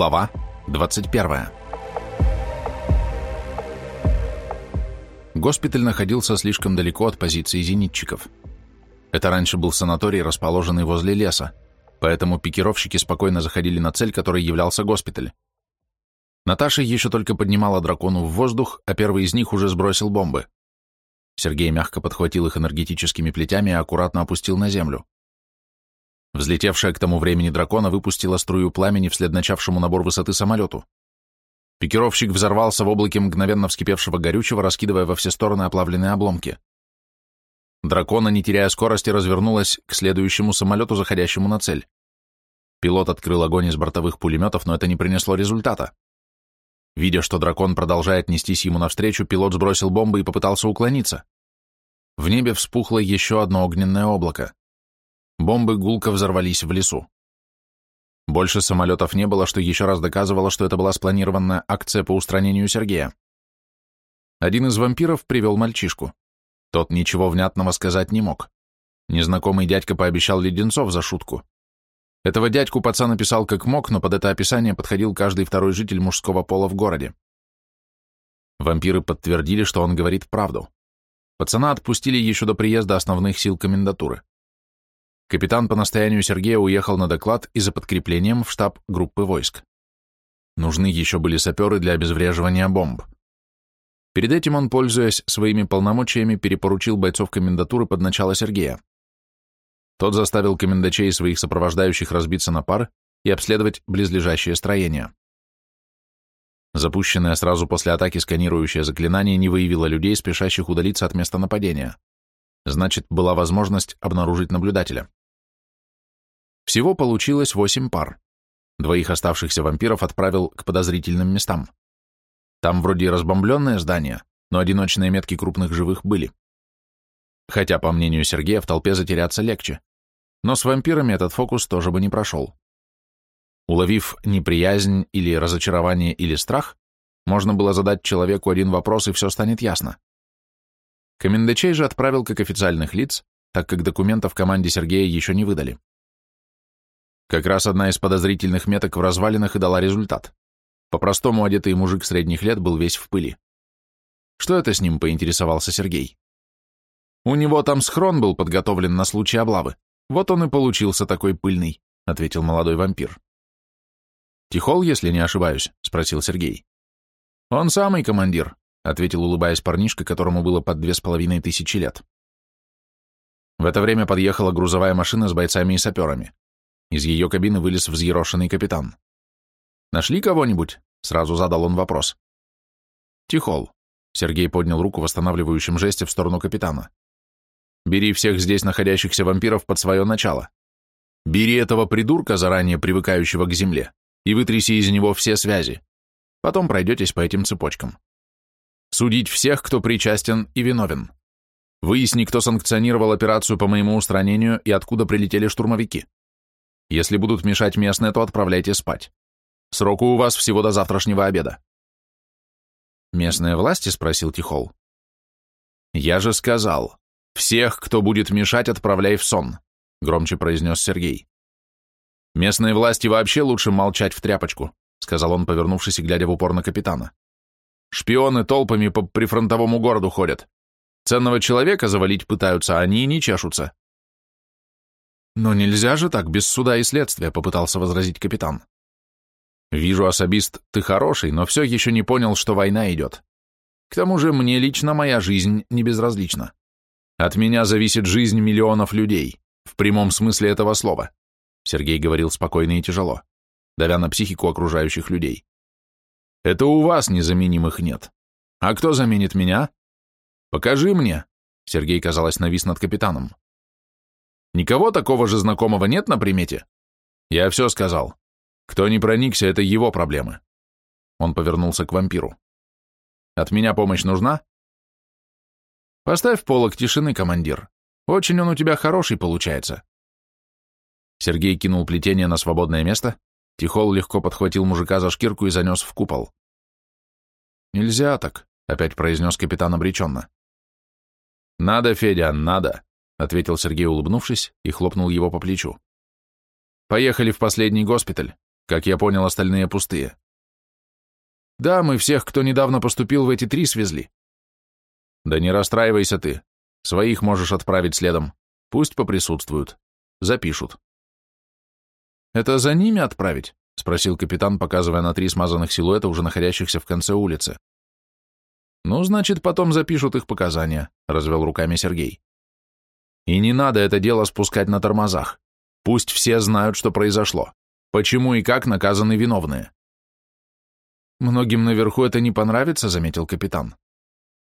Глава 21. Госпиталь находился слишком далеко от позиции зенитчиков. Это раньше был санаторий, расположенный возле леса, поэтому пикировщики спокойно заходили на цель, которой являлся госпиталь. Наташа еще только поднимала дракону в воздух, а первый из них уже сбросил бомбы. Сергей мягко подхватил их энергетическими плетями и аккуратно опустил на землю. Взлетевшая к тому времени дракона выпустила струю пламени вслед начавшему набор высоты самолету. Пикировщик взорвался в облаке мгновенно вскипевшего горючего, раскидывая во все стороны оплавленные обломки. Дракона, не теряя скорости, развернулась к следующему самолету, заходящему на цель. Пилот открыл огонь из бортовых пулеметов, но это не принесло результата. Видя, что дракон продолжает нестись ему навстречу, пилот сбросил бомбы и попытался уклониться. В небе вспухло еще одно огненное облако. Бомбы гулко взорвались в лесу. Больше самолетов не было, что еще раз доказывало, что это была спланированная акция по устранению Сергея. Один из вампиров привел мальчишку. Тот ничего внятного сказать не мог. Незнакомый дядька пообещал леденцов за шутку. Этого дядьку пацан написал как мог, но под это описание подходил каждый второй житель мужского пола в городе. Вампиры подтвердили, что он говорит правду. Пацана отпустили еще до приезда основных сил комендатуры. Капитан по настоянию Сергея уехал на доклад и за подкреплением в штаб группы войск. Нужны еще были саперы для обезвреживания бомб. Перед этим он, пользуясь своими полномочиями, перепоручил бойцов комендатуры под начало Сергея. Тот заставил комендачей своих сопровождающих разбиться на пары и обследовать близлежащее строение. Запущенное сразу после атаки сканирующее заклинание не выявило людей, спешащих удалиться от места нападения. Значит, была возможность обнаружить наблюдателя. Всего получилось восемь пар. Двоих оставшихся вампиров отправил к подозрительным местам. Там вроде и разбомбленное здание, но одиночные метки крупных живых были. Хотя, по мнению Сергея, в толпе затеряться легче. Но с вампирами этот фокус тоже бы не прошел. Уловив неприязнь или разочарование или страх, можно было задать человеку один вопрос, и все станет ясно. Комендачей же отправил как официальных лиц, так как документов команде Сергея еще не выдали. Как раз одна из подозрительных меток в развалинах и дала результат. По-простому одетый мужик средних лет был весь в пыли. Что это с ним, поинтересовался Сергей. У него там схрон был подготовлен на случай облавы. Вот он и получился такой пыльный, ответил молодой вампир. Тихол, если не ошибаюсь, спросил Сергей. Он самый командир, ответил, улыбаясь парнишка, которому было под две с половиной тысячи лет. В это время подъехала грузовая машина с бойцами и саперами. Из ее кабины вылез взъерошенный капитан. «Нашли кого-нибудь?» — сразу задал он вопрос. «Тихол», — Сергей поднял руку в восстанавливающем жесте в сторону капитана. «Бери всех здесь находящихся вампиров под свое начало. Бери этого придурка, заранее привыкающего к земле, и вытряси из него все связи. Потом пройдетесь по этим цепочкам. Судить всех, кто причастен и виновен. Выясни, кто санкционировал операцию по моему устранению и откуда прилетели штурмовики. Если будут мешать местные, то отправляйте спать. Сроку у вас всего до завтрашнего обеда. Местные власти? Спросил Тихол. Я же сказал, всех, кто будет мешать, отправляй в сон, громче произнес Сергей. Местные власти вообще лучше молчать в тряпочку, сказал он, повернувшись и глядя в упор на капитана. Шпионы толпами по прифронтовому городу ходят. Ценного человека завалить пытаются, а они и не чешутся. «Но нельзя же так, без суда и следствия», — попытался возразить капитан. «Вижу, особист, ты хороший, но все еще не понял, что война идет. К тому же мне лично моя жизнь не безразлична. От меня зависит жизнь миллионов людей, в прямом смысле этого слова», — Сергей говорил спокойно и тяжело, давя на психику окружающих людей. «Это у вас незаменимых нет. А кто заменит меня? Покажи мне», — Сергей, казалось, навис над капитаном. Никого такого же знакомого нет на примете? Я все сказал. Кто не проникся, это его проблемы. Он повернулся к вампиру. От меня помощь нужна? Поставь полок тишины, командир. Очень он у тебя хороший получается. Сергей кинул плетение на свободное место, Тихол легко подхватил мужика за шкирку и занес в купол. «Нельзя так», — опять произнес капитан обреченно. «Надо, Федя, надо ответил Сергей, улыбнувшись, и хлопнул его по плечу. Поехали в последний госпиталь. Как я понял, остальные пустые. Да, мы всех, кто недавно поступил в эти три, свезли. Да не расстраивайся ты. Своих можешь отправить следом. Пусть поприсутствуют. Запишут. Это за ними отправить? Спросил капитан, показывая на три смазанных силуэта, уже находящихся в конце улицы. Ну, значит, потом запишут их показания, развел руками Сергей. И не надо это дело спускать на тормозах. Пусть все знают, что произошло. Почему и как наказаны виновные. Многим наверху это не понравится, заметил капитан.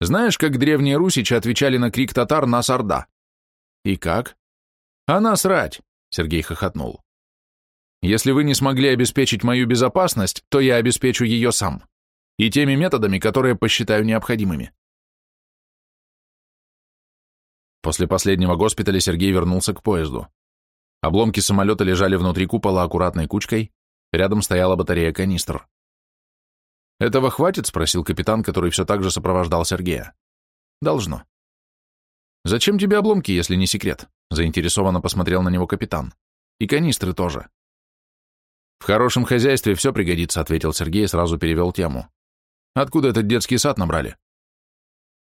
Знаешь, как древние русичи отвечали на крик татар «Нас Орда»? И как? А насрать, Сергей хохотнул. Если вы не смогли обеспечить мою безопасность, то я обеспечу ее сам. И теми методами, которые посчитаю необходимыми. После последнего госпиталя Сергей вернулся к поезду. Обломки самолета лежали внутри купола аккуратной кучкой, рядом стояла батарея канистр. «Этого хватит?» — спросил капитан, который все так же сопровождал Сергея. «Должно». «Зачем тебе обломки, если не секрет?» — заинтересованно посмотрел на него капитан. «И канистры тоже». «В хорошем хозяйстве все пригодится», — ответил Сергей и сразу перевел тему. «Откуда этот детский сад набрали?»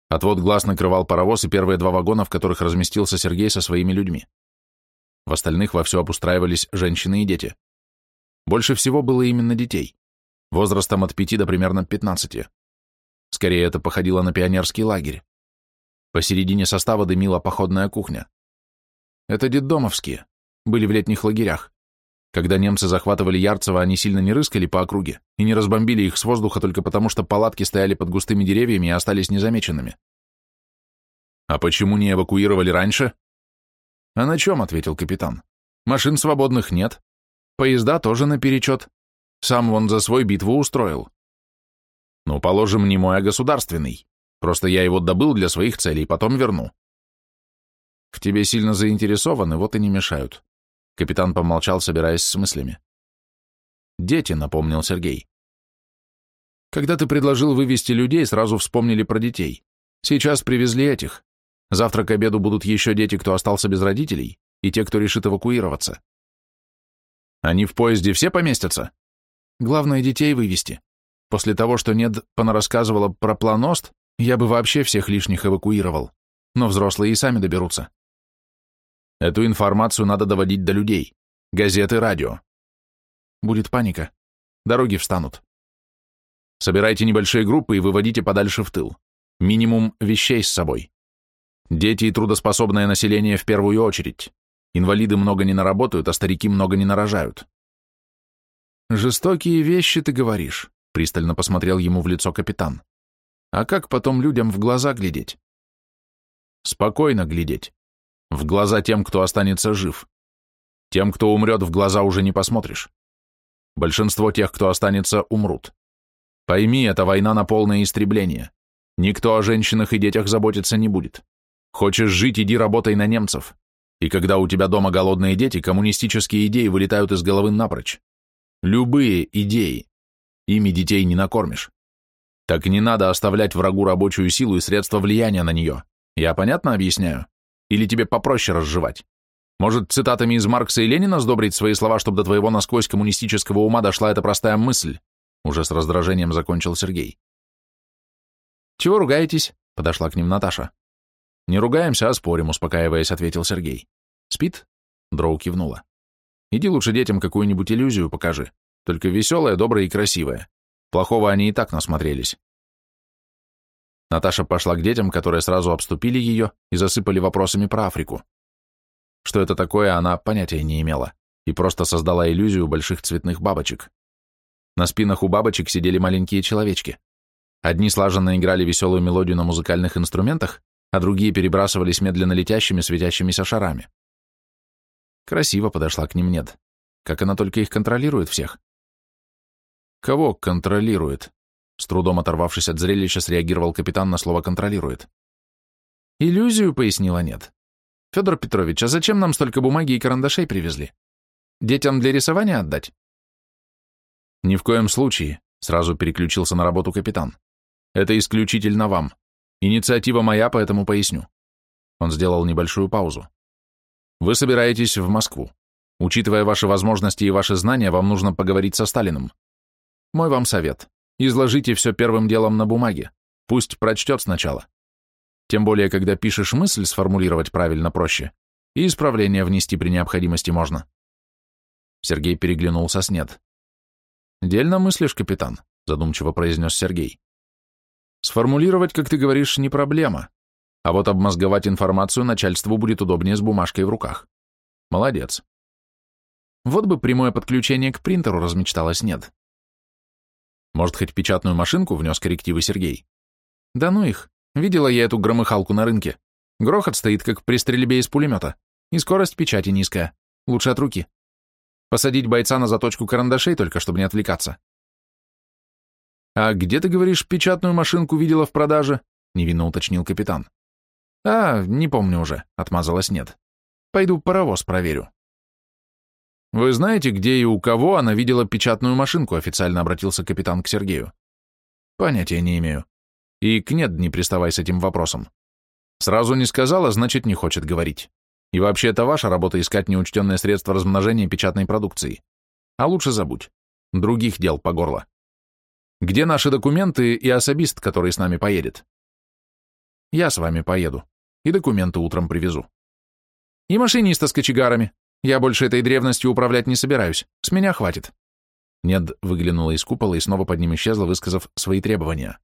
Отвод глаз накрывал паровоз и первые два вагона, в которых разместился Сергей со своими людьми. В остальных вовсю обустраивались женщины и дети. Больше всего было именно детей возрастом от 5 до примерно 15. Скорее, это походило на пионерский лагерь. Посередине состава дымила походная кухня. Это детдомовские, были в летних лагерях. Когда немцы захватывали Ярцево, они сильно не рыскали по округе и не разбомбили их с воздуха только потому, что палатки стояли под густыми деревьями и остались незамеченными. «А почему не эвакуировали раньше?» «А на чем?» — ответил капитан. «Машин свободных нет. Поезда тоже наперечет. Сам вон за свой битву устроил. Ну, положим, не мой, а государственный. Просто я его добыл для своих целей, потом верну. В тебе сильно заинтересованы, вот и не мешают. Капитан помолчал, собираясь с мыслями. Дети, напомнил Сергей. Когда ты предложил вывести людей, сразу вспомнили про детей. Сейчас привезли этих. Завтра к обеду будут еще дети, кто остался без родителей, и те, кто решит эвакуироваться. Они в поезде все поместятся? Главное, детей вывести. После того, что Нед понарассказывала про планост, я бы вообще всех лишних эвакуировал. Но взрослые и сами доберутся. Эту информацию надо доводить до людей. Газеты, радио. Будет паника. Дороги встанут. Собирайте небольшие группы и выводите подальше в тыл. Минимум вещей с собой. Дети и трудоспособное население в первую очередь. Инвалиды много не наработают, а старики много не нарожают. «Жестокие вещи, ты говоришь», — пристально посмотрел ему в лицо капитан. «А как потом людям в глаза глядеть?» «Спокойно глядеть. В глаза тем, кто останется жив. Тем, кто умрет, в глаза уже не посмотришь. Большинство тех, кто останется, умрут. Пойми, это война на полное истребление. Никто о женщинах и детях заботиться не будет. Хочешь жить, иди работай на немцев. И когда у тебя дома голодные дети, коммунистические идеи вылетают из головы напрочь. Любые идеи. Ими детей не накормишь. Так не надо оставлять врагу рабочую силу и средства влияния на нее. Я понятно объясняю? Или тебе попроще разжевать? Может, цитатами из Маркса и Ленина сдобрить свои слова, чтобы до твоего насквозь коммунистического ума дошла эта простая мысль? Уже с раздражением закончил Сергей. «Чего ругаетесь?» — подошла к ним Наташа. «Не ругаемся, а спорим», — успокаиваясь, ответил Сергей. «Спит?» — Дроу кивнула. Иди лучше детям какую-нибудь иллюзию покажи, только веселая, добрая и красивая. Плохого они и так насмотрелись. Наташа пошла к детям, которые сразу обступили ее и засыпали вопросами про Африку. Что это такое, она понятия не имела и просто создала иллюзию больших цветных бабочек. На спинах у бабочек сидели маленькие человечки. Одни слаженно играли веселую мелодию на музыкальных инструментах, а другие перебрасывались медленно летящими светящимися шарами. Красиво подошла к ним нет. Как она только их контролирует всех. Кого контролирует? С трудом оторвавшись от зрелища, среагировал капитан на слово «контролирует». «Иллюзию», — пояснила нет. «Федор Петрович, а зачем нам столько бумаги и карандашей привезли? Детям для рисования отдать?» «Ни в коем случае», — сразу переключился на работу капитан. «Это исключительно вам. Инициатива моя, поэтому поясню». Он сделал небольшую паузу. Вы собираетесь в Москву. Учитывая ваши возможности и ваши знания, вам нужно поговорить со Сталиным. Мой вам совет. Изложите все первым делом на бумаге. Пусть прочтет сначала. Тем более, когда пишешь мысль, сформулировать правильно проще. И исправление внести при необходимости можно. Сергей переглянулся с нет. «Дельно мыслишь, капитан», — задумчиво произнес Сергей. «Сформулировать, как ты говоришь, не проблема. А вот обмозговать информацию начальству будет удобнее с бумажкой в руках. Молодец. Вот бы прямое подключение к принтеру размечталось нет. Может, хоть печатную машинку внес коррективы Сергей? Да ну их. Видела я эту громыхалку на рынке. Грохот стоит, как при стрельбе из пулемета. И скорость печати низкая. Лучше от руки. Посадить бойца на заточку карандашей, только чтобы не отвлекаться. «А где, ты говоришь, печатную машинку видела в продаже?» — невинно уточнил капитан. «А, не помню уже», — отмазалась нет. «Пойду паровоз проверю». «Вы знаете, где и у кого она видела печатную машинку?» — официально обратился капитан к Сергею. «Понятия не имею. И к нет не приставай с этим вопросом. Сразу не сказала, значит, не хочет говорить. И вообще, это ваша работа искать неучтенные средства размножения печатной продукции. А лучше забудь. Других дел по горло. Где наши документы и особист, который с нами поедет? Я с вами поеду. И документы утром привезу. И машиниста с кочегарами. Я больше этой древностью управлять не собираюсь. С меня хватит. Нед выглянула из купола и снова под ним исчезла, высказав свои требования.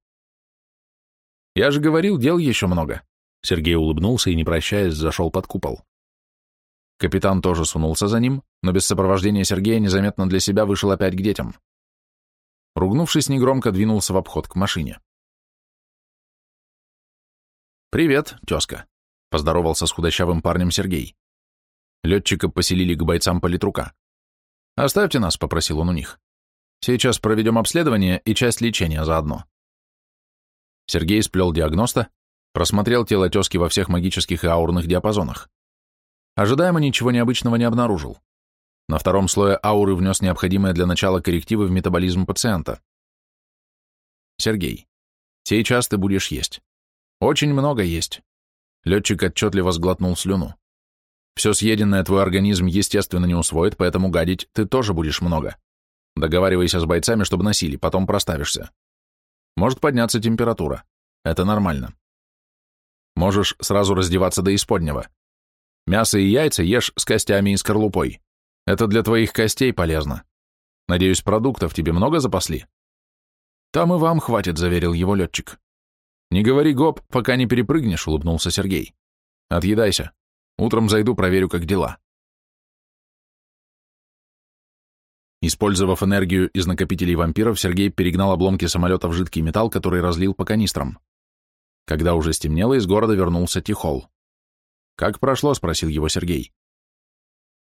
«Я же говорил, дел еще много». Сергей улыбнулся и, не прощаясь, зашел под купол. Капитан тоже сунулся за ним, но без сопровождения Сергея незаметно для себя вышел опять к детям. Ругнувшись, негромко двинулся в обход к машине. «Привет, тезка», — поздоровался с худощавым парнем Сергей. Летчика поселили к бойцам политрука. «Оставьте нас», — попросил он у них. «Сейчас проведем обследование и часть лечения заодно». Сергей сплел диагноста, просмотрел тело тезки во всех магических и аурных диапазонах. Ожидаемо ничего необычного не обнаружил. На втором слое ауры внес необходимые для начала коррективы в метаболизм пациента. Сергей, сейчас ты будешь есть. Очень много есть. Летчик отчетливо сглотнул слюну. Все съеденное твой организм естественно не усвоит, поэтому гадить ты тоже будешь много. Договаривайся с бойцами, чтобы носили, потом проставишься. Может подняться температура. Это нормально. Можешь сразу раздеваться до исподнего. Мясо и яйца ешь с костями и скорлупой. Это для твоих костей полезно. Надеюсь, продуктов тебе много запасли? Там и вам хватит, заверил его летчик. Не говори гоп, пока не перепрыгнешь, улыбнулся Сергей. Отъедайся. Утром зайду, проверю, как дела. Использовав энергию из накопителей вампиров, Сергей перегнал обломки самолета в жидкий металл, который разлил по канистрам. Когда уже стемнело, из города вернулся Тихол. «Как прошло?» — спросил его Сергей.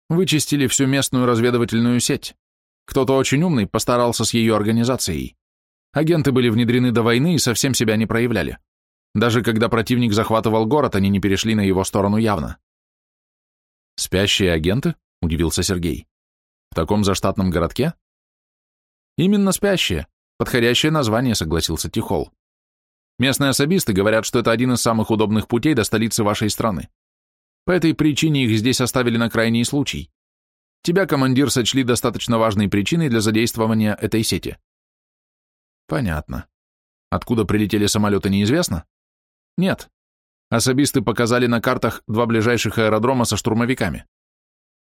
«Вычистили всю местную разведывательную сеть. Кто-то очень умный постарался с ее организацией. Агенты были внедрены до войны и совсем себя не проявляли. Даже когда противник захватывал город, они не перешли на его сторону явно». «Спящие агенты?» — удивился Сергей. «В таком заштатном городке?» «Именно спящие. Подходящее название», — согласился Тихол. «Местные особисты говорят, что это один из самых удобных путей до столицы вашей страны. По этой причине их здесь оставили на крайний случай. Тебя, командир, сочли достаточно важной причиной для задействования этой сети. Понятно. Откуда прилетели самолеты, неизвестно? Нет. Особисты показали на картах два ближайших аэродрома со штурмовиками.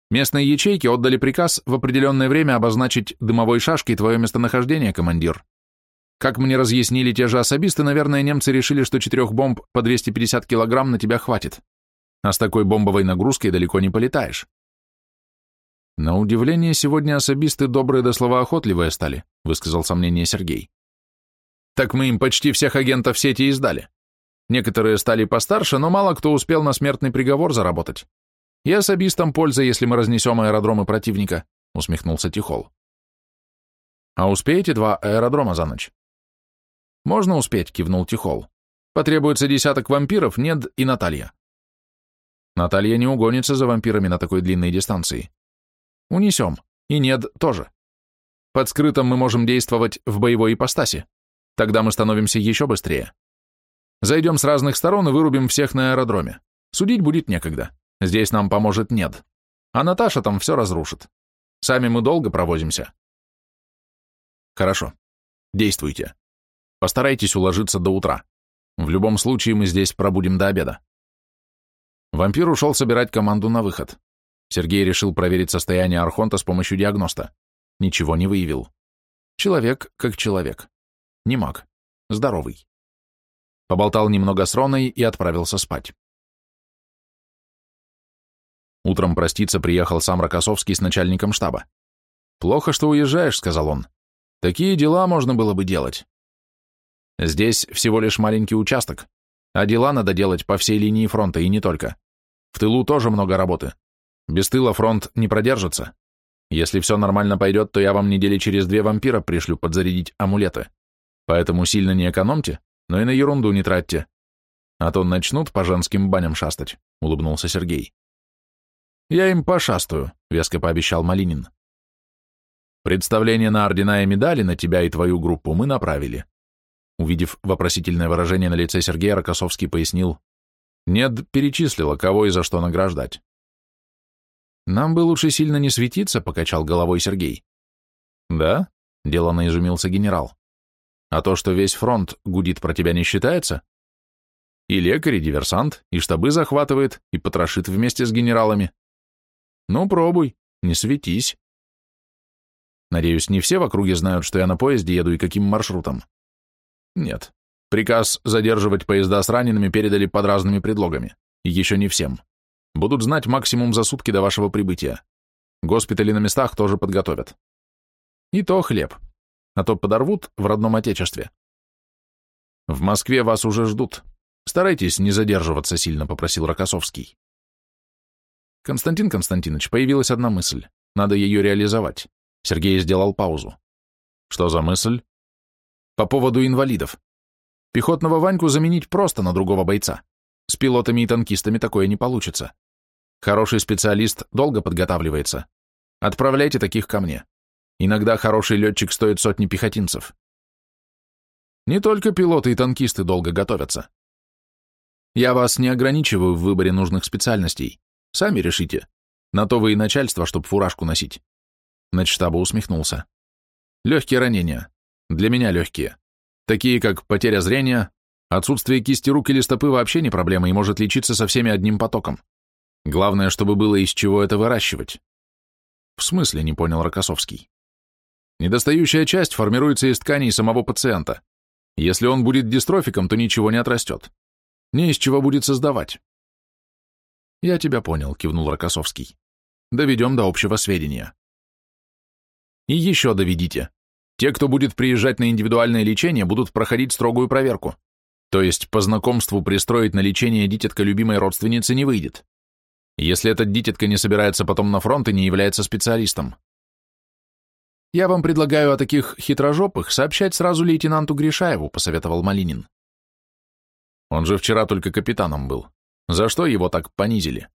Местные ячейки отдали приказ в определенное время обозначить дымовой шашкой твое местонахождение, командир. Как мне разъяснили те же особисты, наверное, немцы решили, что четырех бомб по 250 килограмм на тебя хватит а с такой бомбовой нагрузкой далеко не полетаешь. На удивление, сегодня особисты добрые да словоохотливые стали, высказал сомнение Сергей. Так мы им почти всех агентов сети издали. Некоторые стали постарше, но мало кто успел на смертный приговор заработать. И особистам польза, если мы разнесем аэродромы противника, усмехнулся Тихол. А успеете два аэродрома за ночь? Можно успеть, кивнул Тихол. Потребуется десяток вампиров, Нед и Наталья. Наталья не угонится за вампирами на такой длинной дистанции. Унесем. И нет тоже. Под скрытым мы можем действовать в боевой ипостаси. Тогда мы становимся еще быстрее. Зайдем с разных сторон и вырубим всех на аэродроме. Судить будет некогда. Здесь нам поможет нет. А Наташа там все разрушит. Сами мы долго провозимся. Хорошо. Действуйте. Постарайтесь уложиться до утра. В любом случае мы здесь пробудем до обеда. Вампир ушел собирать команду на выход. Сергей решил проверить состояние Архонта с помощью диагноста. Ничего не выявил. Человек как человек. Не маг. Здоровый. Поболтал немного с Роной и отправился спать. Утром проститься приехал сам Рокоссовский с начальником штаба. «Плохо, что уезжаешь», — сказал он. «Такие дела можно было бы делать. Здесь всего лишь маленький участок, а дела надо делать по всей линии фронта и не только. В тылу тоже много работы. Без тыла фронт не продержится. Если все нормально пойдет, то я вам недели через две вампира пришлю подзарядить амулеты. Поэтому сильно не экономьте, но и на ерунду не тратьте. А то начнут по женским баням шастать», — улыбнулся Сергей. «Я им пошастаю», — веско пообещал Малинин. «Представление на ордена и медали на тебя и твою группу мы направили». Увидев вопросительное выражение на лице Сергея, Рокоссовский пояснил. «Нет, перечислила, кого и за что награждать». «Нам бы лучше сильно не светиться», — покачал головой Сергей. «Да?» — деланно изумился генерал. «А то, что весь фронт гудит про тебя, не считается?» И лекарь, и диверсант, и штабы захватывает, и потрошит вместе с генералами. Ну, пробуй, не светись. Надеюсь, не все в округе знают, что я на поезде еду и каким маршрутом. Нет. Приказ задерживать поезда с ранеными передали под разными предлогами. Еще не всем. Будут знать максимум за сутки до вашего прибытия. Госпитали на местах тоже подготовят. И то хлеб. А то подорвут в родном отечестве. В Москве вас уже ждут. Старайтесь не задерживаться сильно, попросил Рокоссовский. Константин Константинович, появилась одна мысль. Надо ее реализовать. Сергей сделал паузу. Что за мысль? По поводу инвалидов. Пехотного Ваньку заменить просто на другого бойца. С пилотами и танкистами такое не получится. Хороший специалист долго подготавливается. Отправляйте таких ко мне. Иногда хороший летчик стоит сотни пехотинцев. Не только пилоты и танкисты долго готовятся. Я вас не ограничиваю в выборе нужных специальностей. Сами решите. На то вы и начальство, чтоб фуражку носить. Начштаба усмехнулся. Легкие ранения. Для меня легкие. Такие, как потеря зрения, отсутствие кисти рук или стопы вообще не проблема и может лечиться со всеми одним потоком. Главное, чтобы было из чего это выращивать. В смысле, не понял Рокоссовский. Недостающая часть формируется из тканей самого пациента. Если он будет дистрофиком, то ничего не отрастет. Не из чего будет создавать. «Я тебя понял», — кивнул Рокоссовский. «Доведем до общего сведения». «И еще доведите. Те, кто будет приезжать на индивидуальное лечение, будут проходить строгую проверку. То есть по знакомству пристроить на лечение дитятка любимой родственницы не выйдет. Если этот дитятка не собирается потом на фронт и не является специалистом. Я вам предлагаю о таких хитрожопых сообщать сразу лейтенанту Гришаеву, посоветовал Малинин. Он же вчера только капитаном был. За что его так понизили?